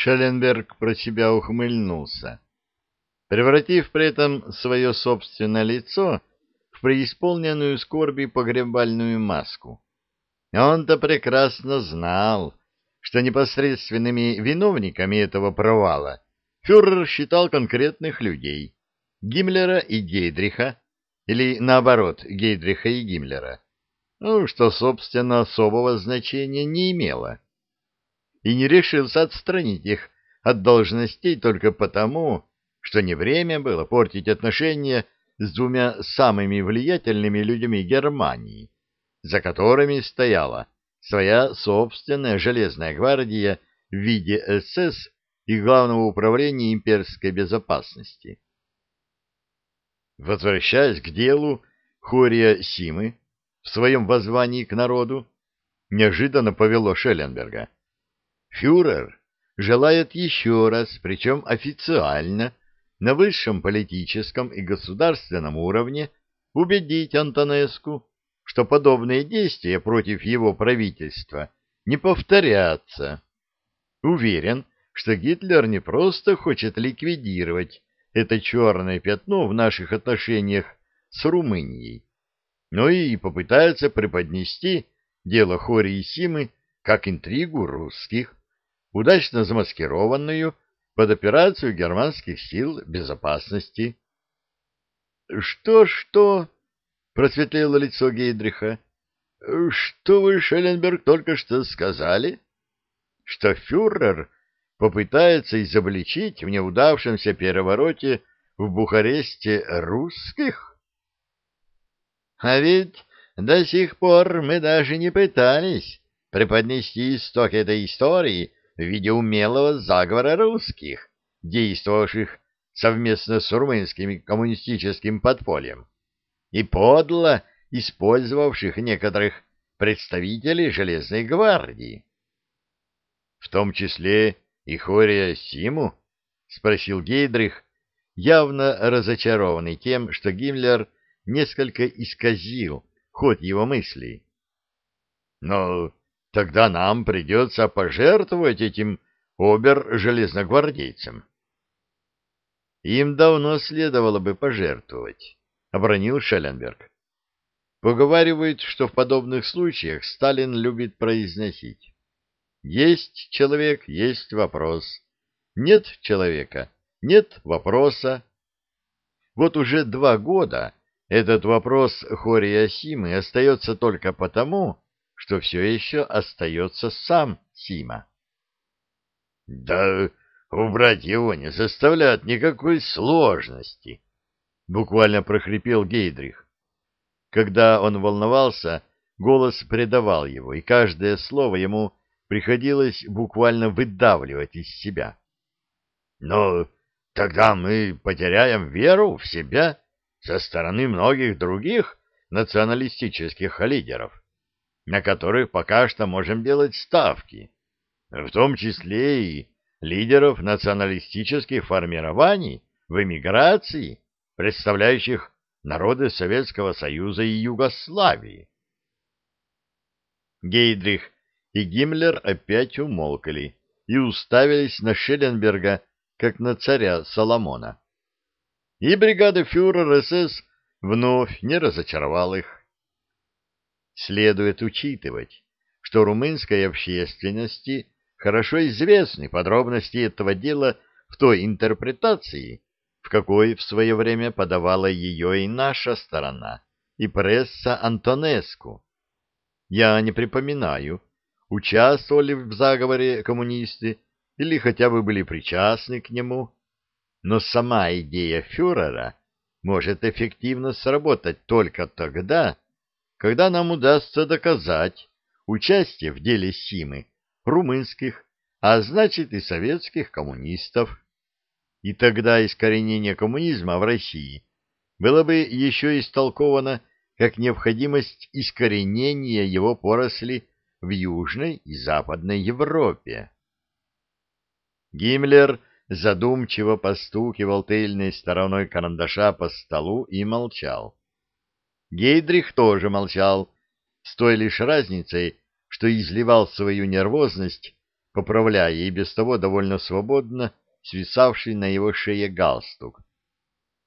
Шелленберг про себя ухмыльнулся, превратив при этом свое собственное лицо в преисполненную скорби погребальную маску. Он-то прекрасно знал, что непосредственными виновниками этого провала фюрер считал конкретных людей — Гиммлера и Гейдриха, или, наоборот, Гейдриха и Гиммлера, ну, что, собственно, особого значения не имело и не решился отстранить их от должностей только потому, что не время было портить отношения с двумя самыми влиятельными людьми Германии, за которыми стояла своя собственная железная гвардия в виде СС и Главного управления имперской безопасности. Возвращаясь к делу, Хория Симы в своем воззвании к народу неожиданно повело Шелленберга. Фюрер желает еще раз, причем официально, на высшем политическом и государственном уровне убедить Антонеску, что подобные действия против его правительства не повторятся. Уверен, что Гитлер не просто хочет ликвидировать это черное пятно в наших отношениях с Румынией, но и попытается преподнести дело Хори и Симы как интригу русских, удачно замаскированную под операцию германских сил безопасности. «Что, — просветлело лицо Гейдриха. — Что вы, Шелленберг, только что сказали? Что фюрер попытается изобличить в неудавшемся перевороте в Бухаресте русских? — А ведь до сих пор мы даже не пытались преподнести исток этой истории в виде умелого заговора русских, действовавших совместно с румынским коммунистическим подпольем, и подло использовавших некоторых представителей Железной гвардии. — В том числе и Хория Симу? — спросил Гейдрих, явно разочарованный тем, что Гиммлер несколько исказил ход его мыслей. — Но Тогда нам придется пожертвовать этим обер-железногвардейцам. Им давно следовало бы пожертвовать, — обронил Шелленберг. Поговаривают, что в подобных случаях Сталин любит произносить. Есть человек, есть вопрос. Нет человека, нет вопроса. Вот уже два года этот вопрос Хори Асимы остается только потому, что все еще остается сам Сима. — Да убрать его не составляет никакой сложности, — буквально прохрипел Гейдрих. Когда он волновался, голос предавал его, и каждое слово ему приходилось буквально выдавливать из себя. — Но тогда мы потеряем веру в себя со стороны многих других националистических лидеров на которых пока что можем делать ставки, в том числе и лидеров националистических формирований в эмиграции, представляющих народы Советского Союза и Югославии. Гейдрих и Гиммлер опять умолкли и уставились на Шелленберга, как на царя Соломона. И бригада фюрер СС вновь не разочаровал их следует учитывать, что румынской общественности хорошо известны подробности этого дела в той интерпретации, в какой в свое время подавала ее и наша сторона, и пресса Антонеску. Я не припоминаю, участвовали в заговоре коммунисты или хотя бы были причастны к нему, но сама идея фюрера может эффективно сработать только тогда, когда нам удастся доказать участие в деле Симы румынских, а значит и советских коммунистов. И тогда искоренение коммунизма в России было бы еще истолковано как необходимость искоренения его поросли в Южной и Западной Европе. Гиммлер задумчиво постукивал тыльной стороной карандаша по столу и молчал. Гейдрих тоже молчал, с той лишь разницей, что изливал свою нервозность поправляя и без того довольно свободно свисавший на его шее галстук.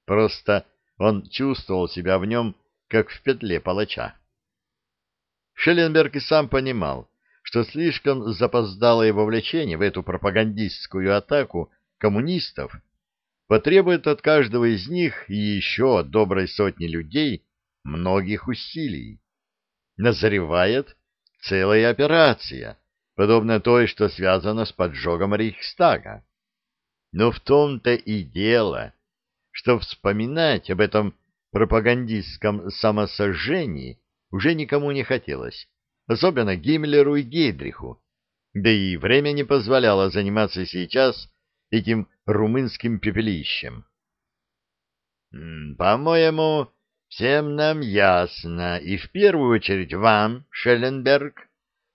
Просто он чувствовал себя в нем, как в петле палача. Шелленберг и сам понимал, что слишком запоздалое вовлечение в эту пропагандистскую атаку коммунистов потребует от каждого из них и еще от доброй сотни людей многих усилий. Назревает целая операция, подобная той, что связана с поджогом Рейхстага. Но в том-то и дело, что вспоминать об этом пропагандистском самосожжении уже никому не хотелось, особенно Гиммлеру и Гейдриху, да и время не позволяло заниматься сейчас этим румынским пепелищем. «По-моему, всем нам ясно, и в первую очередь вам, Шелленберг,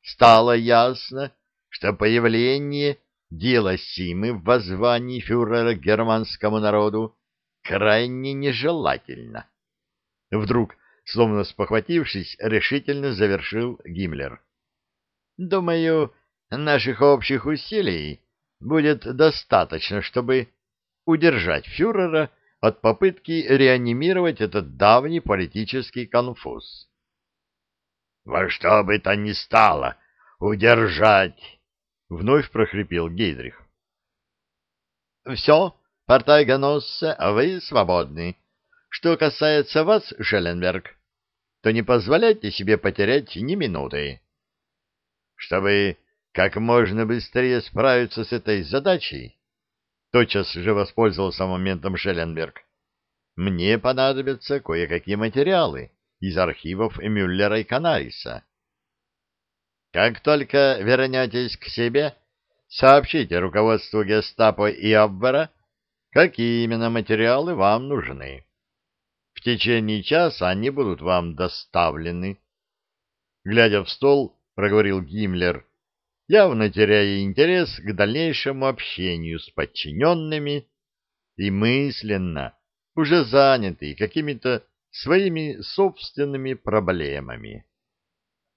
стало ясно, что появление дела Симы в воззвании фюрера германскому народу крайне нежелательно. Вдруг, словно спохватившись, решительно завершил Гиммлер. Думаю, наших общих усилий будет достаточно, чтобы удержать фюрера от попытки реанимировать этот давний политический конфуз. «Во что бы то ни стало, удержать!» — вновь прохрипел Гейдрих. «Все, Портайгоноссе, вы свободны. Что касается вас, Шелленберг, то не позволяйте себе потерять ни минуты. Чтобы как можно быстрее справиться с этой задачей, тотчас же воспользовался моментом Шелленберг, мне понадобятся кое-какие материалы из архивов Мюллера и Канариса. Как только вернетесь к себе, сообщите руководству гестапо и Абвера, какие именно материалы вам нужны. В течение часа они будут вам доставлены. Глядя в стол, проговорил Гиммлер, явно теряя интерес к дальнейшему общению с подчиненными и мысленно, уже занятый какими-то своими собственными проблемами.